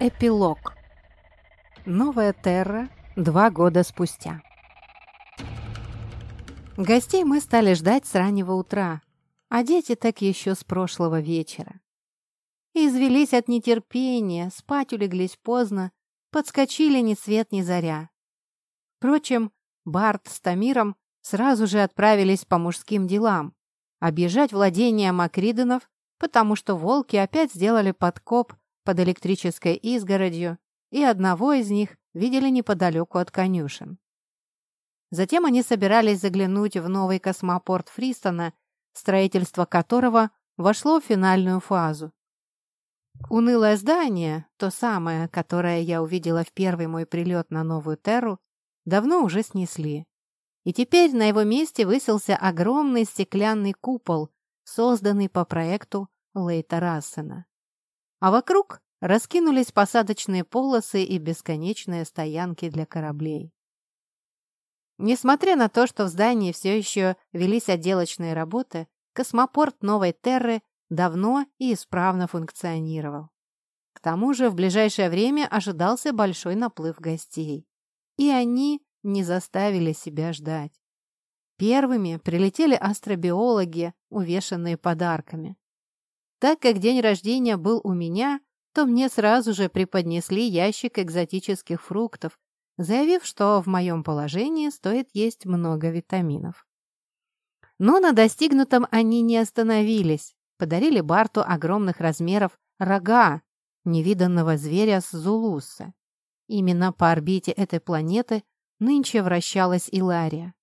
Эпилог. Новая Терра два года спустя. Гостей мы стали ждать с раннего утра, а дети так еще с прошлого вечера. Извелись от нетерпения, спать улеглись поздно, подскочили ни свет ни заря. Впрочем, Барт с Тамиром сразу же отправились по мужским делам, объезжать владения Макриденов, потому что волки опять сделали подкоп под электрической изгородью, и одного из них видели неподалеку от конюшен. Затем они собирались заглянуть в новый космопорт Фристона, строительство которого вошло в финальную фазу. Унылое здание, то самое, которое я увидела в первый мой прилет на новую Терру, давно уже снесли. И теперь на его месте высился огромный стеклянный купол, созданный по проекту Лейта Рассена а вокруг раскинулись посадочные полосы и бесконечные стоянки для кораблей. Несмотря на то, что в здании все еще велись отделочные работы, космопорт Новой Терры давно и исправно функционировал. К тому же в ближайшее время ожидался большой наплыв гостей. И они не заставили себя ждать. Первыми прилетели астробиологи, увешанные подарками. Так как день рождения был у меня, то мне сразу же преподнесли ящик экзотических фруктов, заявив, что в моем положении стоит есть много витаминов. Но на достигнутом они не остановились, подарили Барту огромных размеров рога, невиданного зверя с Зулуса. Именно по орбите этой планеты нынче вращалась Илария.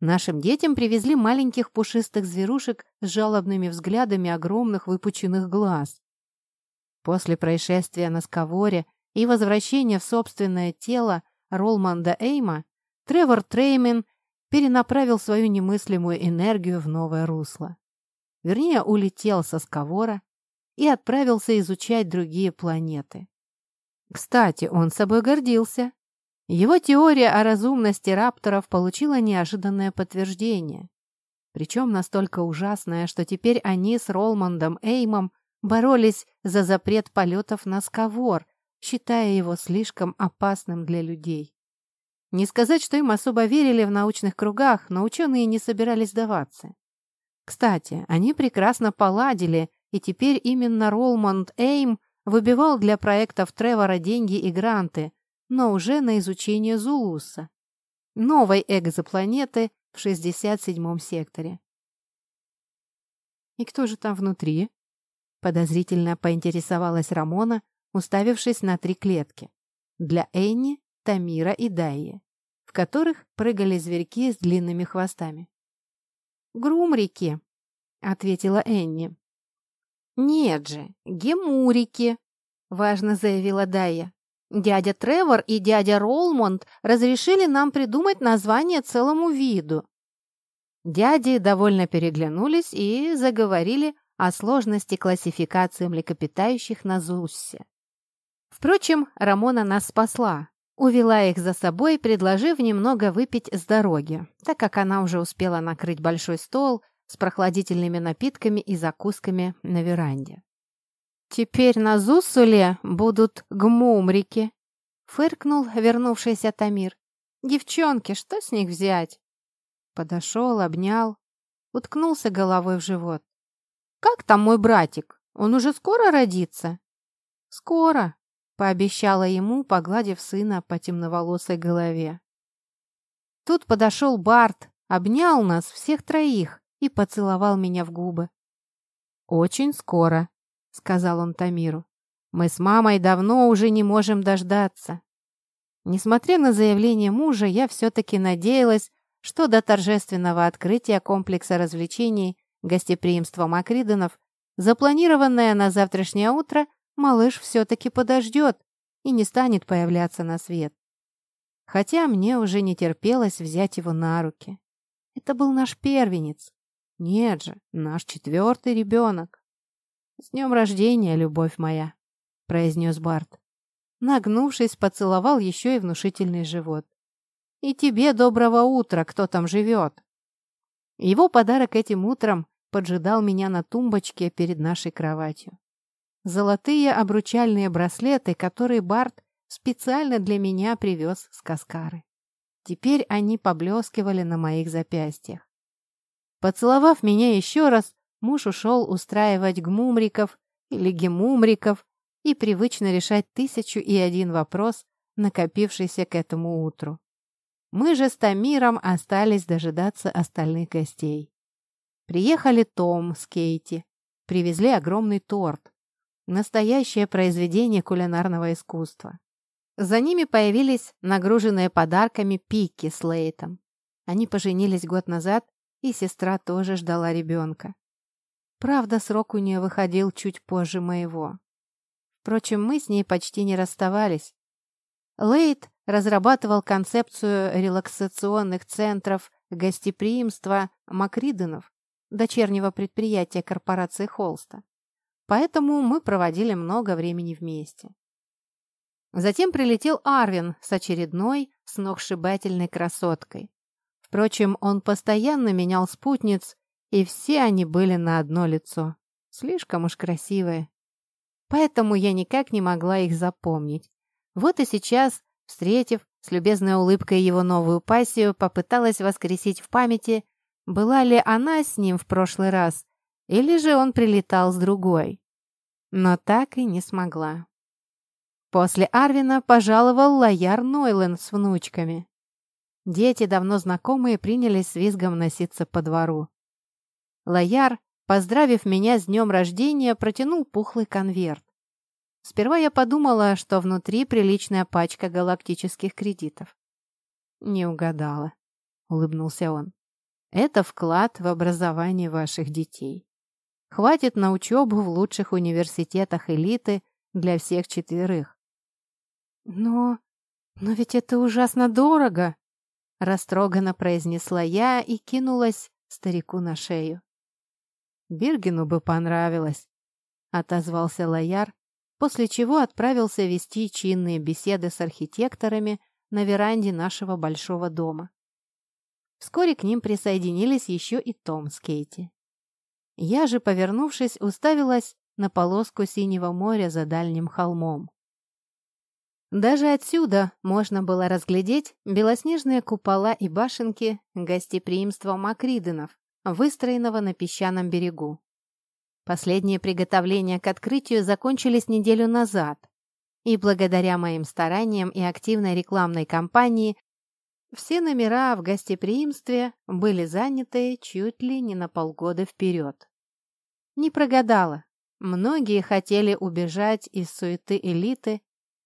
Нашим детям привезли маленьких пушистых зверушек с жалобными взглядами огромных выпученных глаз. После происшествия на Сковоре и возвращения в собственное тело Ролманда Эйма, Тревор Треймен перенаправил свою немыслимую энергию в новое русло. Вернее, улетел со Скавора и отправился изучать другие планеты. Кстати, он собой гордился. Его теория о разумности рапторов получила неожиданное подтверждение. Причем настолько ужасное, что теперь они с Ролмандом Эймом боролись за запрет полетов на Скавор, считая его слишком опасным для людей. Не сказать, что им особо верили в научных кругах, но ученые не собирались сдаваться. Кстати, они прекрасно поладили, и теперь именно Ролмонд Эйм выбивал для проектов Тревора деньги и гранты, но уже на изучение Зулуса, новой экзопланеты в 67-м секторе. «И кто же там внутри?» Подозрительно поинтересовалась Рамона, уставившись на три клетки. Для Энни, Тамира и Дайи, в которых прыгали зверьки с длинными хвостами. «Грумрики», — ответила Энни. «Нет же, гемурики», — важно заявила Дайя. Дядя Тревор и дядя Ролмонд разрешили нам придумать название целому виду. Дяди довольно переглянулись и заговорили о сложности классификации млекопитающих на Зуссе. Впрочем, Рамона нас спасла, увела их за собой, предложив немного выпить с дороги, так как она уже успела накрыть большой стол с прохладительными напитками и закусками на веранде. «Теперь на Зуссуле будут гмумрики», — фыркнул вернувшийся Тамир. «Девчонки, что с них взять?» Подошел, обнял, уткнулся головой в живот. «Как там мой братик? Он уже скоро родится?» «Скоро», — пообещала ему, погладив сына по темноволосой голове. Тут подошел Барт, обнял нас всех троих и поцеловал меня в губы. «Очень скоро», — сказал он Тамиру. «Мы с мамой давно уже не можем дождаться». Несмотря на заявление мужа, я все-таки надеялась, что до торжественного открытия комплекса развлечений гостеприимства Макриденов, запланированное на завтрашнее утро, малыш все-таки подождет и не станет появляться на свет. Хотя мне уже не терпелось взять его на руки. Это был наш первенец. Нет же, наш четвертый ребенок. «С днем рождения, любовь моя!» — произнес Барт. Нагнувшись, поцеловал еще и внушительный живот. «И тебе доброго утра, кто там живет!» Его подарок этим утром поджидал меня на тумбочке перед нашей кроватью. золотые обручальные браслеты, которые Барт специально для меня привез с Каскары. Теперь они поблескивали на моих запястьях. Поцеловав меня еще раз, муж ушел устраивать гмумриков или гемумриков и привычно решать тысячу и один вопрос, накопившийся к этому утру. Мы же с Тамиром остались дожидаться остальных гостей. Приехали Том с Кейти, привезли огромный торт, настоящее произведение кулинарного искусства. За ними появились нагруженные подарками Пики с Лейтом. Они поженились год назад, и сестра тоже ждала ребенка. Правда, срок у нее выходил чуть позже моего. Впрочем, мы с ней почти не расставались. Лейт разрабатывал концепцию релаксационных центров гостеприимства Макриденов, дочернего предприятия корпорации Холста. Поэтому мы проводили много времени вместе. Затем прилетел Арвин с очередной сногсшибательной красоткой. Впрочем, он постоянно менял спутниц, и все они были на одно лицо. Слишком уж красивые. Поэтому я никак не могла их запомнить. Вот и сейчас, встретив с любезной улыбкой его новую пассию, попыталась воскресить в памяти, была ли она с ним в прошлый раз, или же он прилетал с другой. Но так и не смогла. После Арвина пожаловал лояр Нойлен с внучками. Дети, давно знакомые, принялись с визгом носиться по двору. Лояр, поздравив меня с днем рождения, протянул пухлый конверт. Сперва я подумала, что внутри приличная пачка галактических кредитов. «Не угадала», — улыбнулся он. «Это вклад в образование ваших детей. Хватит на учебу в лучших университетах элиты для всех четверых. «Но... но ведь это ужасно дорого!» Растроганно произнесла я и кинулась старику на шею. «Биргену бы понравилось», — отозвался Лояр, после чего отправился вести чинные беседы с архитекторами на веранде нашего большого дома. Вскоре к ним присоединились еще и Том с Кейти. Я же, повернувшись, уставилась на полоску синего моря за дальним холмом. Даже отсюда можно было разглядеть белоснежные купола и башенки гостеприимства Макриденов, выстроенного на песчаном берегу. Последние приготовления к открытию закончились неделю назад, и благодаря моим стараниям и активной рекламной кампании все номера в гостеприимстве были заняты чуть ли не на полгода вперед. Не прогадала. Многие хотели убежать из суеты элиты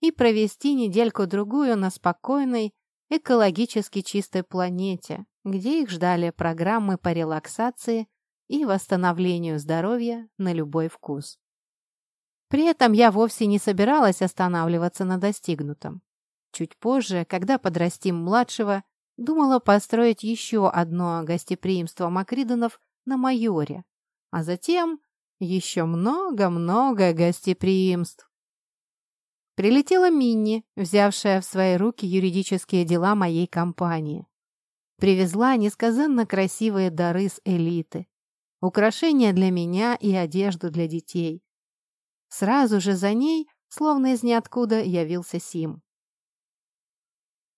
и провести недельку-другую на спокойной, экологически чистой планете, где их ждали программы по релаксации и восстановлению здоровья на любой вкус. При этом я вовсе не собиралась останавливаться на достигнутом. Чуть позже, когда подрастим младшего, думала построить еще одно гостеприимство Макридонов на Майоре, а затем еще много-много гостеприимств. Прилетела Минни, взявшая в свои руки юридические дела моей компании. Привезла несказанно красивые дары с элиты, украшения для меня и одежду для детей. Сразу же за ней, словно из ниоткуда, явился Сим.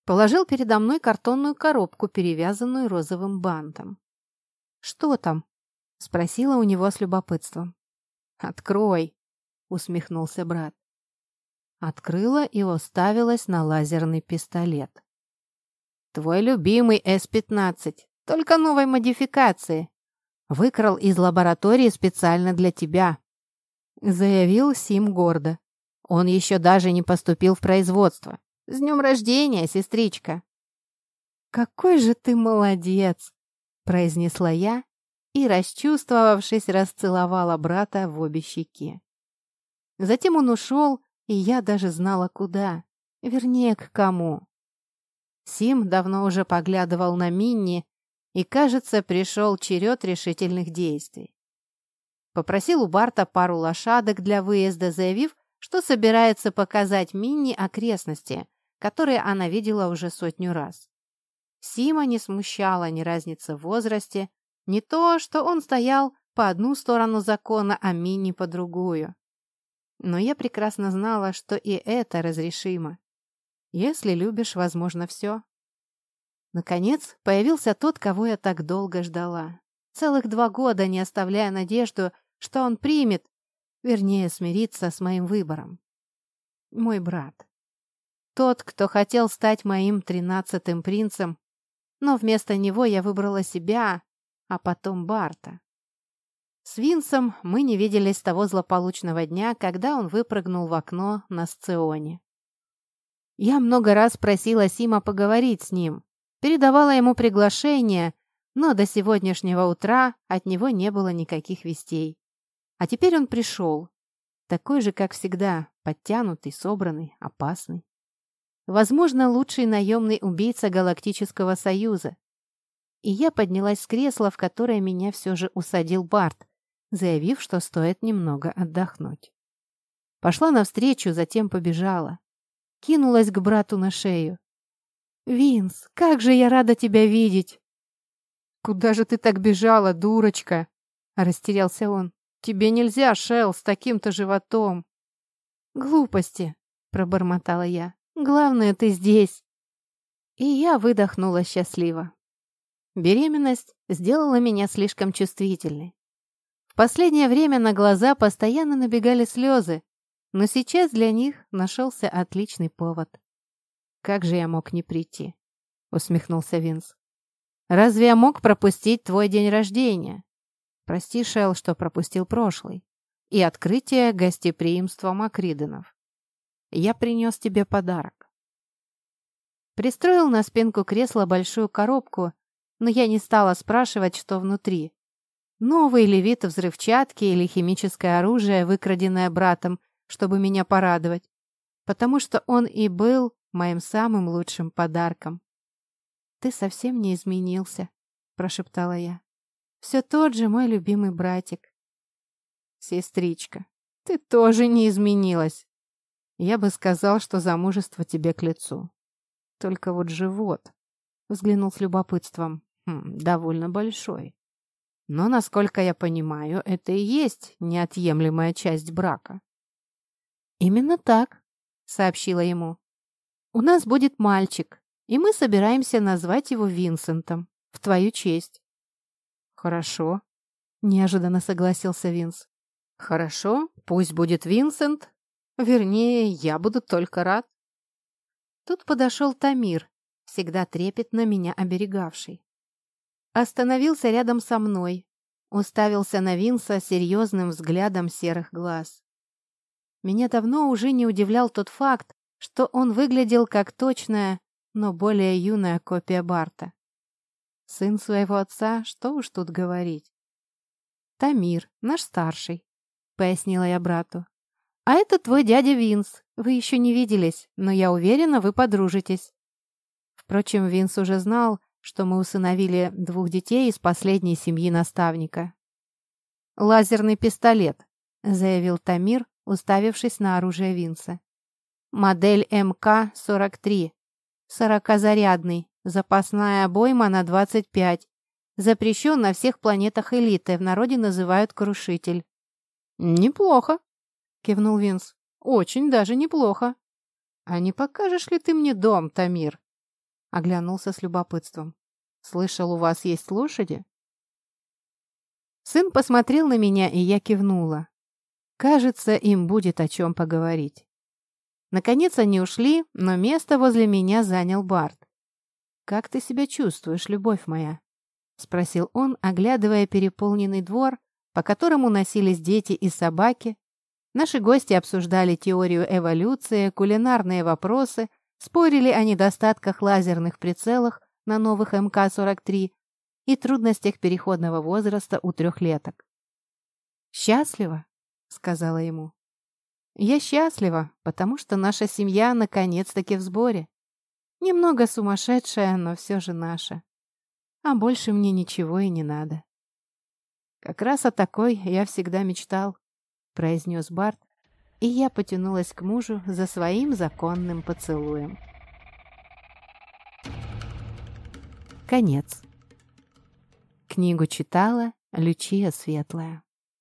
Положил передо мной картонную коробку, перевязанную розовым бантом. «Что там?» — спросила у него с любопытством. «Открой!» — усмехнулся брат. Открыла и уставилась на лазерный пистолет. «Твой любимый С-15, только новой модификации. Выкрал из лаборатории специально для тебя», — заявил Сим гордо. «Он еще даже не поступил в производство. С днем рождения, сестричка!» «Какой же ты молодец!» — произнесла я и, расчувствовавшись, расцеловала брата в обе щеки. Затем он ушел, и я даже знала, куда. Вернее, к кому. Сим давно уже поглядывал на Минни, и, кажется, пришел черед решительных действий. Попросил у Барта пару лошадок для выезда, заявив, что собирается показать Минни окрестности, которые она видела уже сотню раз. Сима не смущала ни разница в возрасте, ни то, что он стоял по одну сторону закона, а Минни по другую. Но я прекрасно знала, что и это разрешимо. Если любишь, возможно, все. Наконец, появился тот, кого я так долго ждала. Целых два года не оставляя надежду, что он примет, вернее, смирится с моим выбором. Мой брат. Тот, кто хотел стать моим тринадцатым принцем, но вместо него я выбрала себя, а потом Барта. С Винсом мы не виделись с того злополучного дня, когда он выпрыгнул в окно на сционе. Я много раз просила Сима поговорить с ним, передавала ему приглашение, но до сегодняшнего утра от него не было никаких вестей. А теперь он пришел, такой же, как всегда, подтянутый, собранный, опасный. Возможно, лучший наемный убийца Галактического Союза. И я поднялась с кресла, в которое меня все же усадил Барт, заявив, что стоит немного отдохнуть. Пошла навстречу, затем побежала. Кинулась к брату на шею. «Винс, как же я рада тебя видеть!» «Куда же ты так бежала, дурочка?» — растерялся он. «Тебе нельзя, Шел, с таким-то животом!» «Глупости!» — пробормотала я. «Главное, ты здесь!» И я выдохнула счастливо. Беременность сделала меня слишком чувствительной. В последнее время на глаза постоянно набегали слезы, но сейчас для них нашелся отличный повод. «Как же я мог не прийти?» — усмехнулся Винс. «Разве я мог пропустить твой день рождения? Прости, Шел, что пропустил прошлый. И открытие гостеприимства Макриденов. Я принес тебе подарок». Пристроил на спинку кресла большую коробку, но я не стала спрашивать, что внутри. Новый ли вид взрывчатки или химическое оружие, выкраденное братом, чтобы меня порадовать, потому что он и был моим самым лучшим подарком. «Ты совсем не изменился», — прошептала я. «Все тот же мой любимый братик». «Сестричка, ты тоже не изменилась. Я бы сказал, что замужество тебе к лицу. Только вот живот», — взглянул с любопытством, хм, «довольно большой». Но, насколько я понимаю, это и есть неотъемлемая часть брака. «Именно так», — сообщила ему. «У нас будет мальчик, и мы собираемся назвать его Винсентом, в твою честь». «Хорошо», — неожиданно согласился Винс. «Хорошо, пусть будет Винсент. Вернее, я буду только рад». Тут подошел Тамир, всегда трепетно меня оберегавший. Остановился рядом со мной, уставился на Винса серьезным взглядом серых глаз. Меня давно уже не удивлял тот факт, что он выглядел как точная, но более юная копия Барта. Сын своего отца, что уж тут говорить. «Тамир, наш старший», — пояснила я брату. «А это твой дядя Винс. Вы еще не виделись, но я уверена, вы подружитесь». Впрочем, Винс уже знал, что мы усыновили двух детей из последней семьи наставника. «Лазерный пистолет», — заявил Тамир, уставившись на оружие Винса. «Модель МК-43. Сорокозарядный. Запасная обойма на 25. Запрещен на всех планетах элиты, в народе называют крушитель». «Неплохо», — кивнул Винс. «Очень даже неплохо. А не покажешь ли ты мне дом, Тамир?» Оглянулся с любопытством. «Слышал, у вас есть лошади?» Сын посмотрел на меня, и я кивнула. Кажется, им будет о чем поговорить. Наконец они ушли, но место возле меня занял Барт. «Как ты себя чувствуешь, любовь моя?» — спросил он, оглядывая переполненный двор, по которому носились дети и собаки. Наши гости обсуждали теорию эволюции, кулинарные вопросы — спорили о недостатках лазерных прицелах на новых МК-43 и трудностях переходного возраста у трехлеток. «Счастлива?» — сказала ему. «Я счастлива, потому что наша семья наконец-таки в сборе. Немного сумасшедшая, но все же наша. А больше мне ничего и не надо». «Как раз о такой я всегда мечтал», — произнес Барт, и я потянулась к мужу за своим законным поцелуем. Конец. Книгу читала Лючия Светлая.